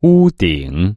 屋顶。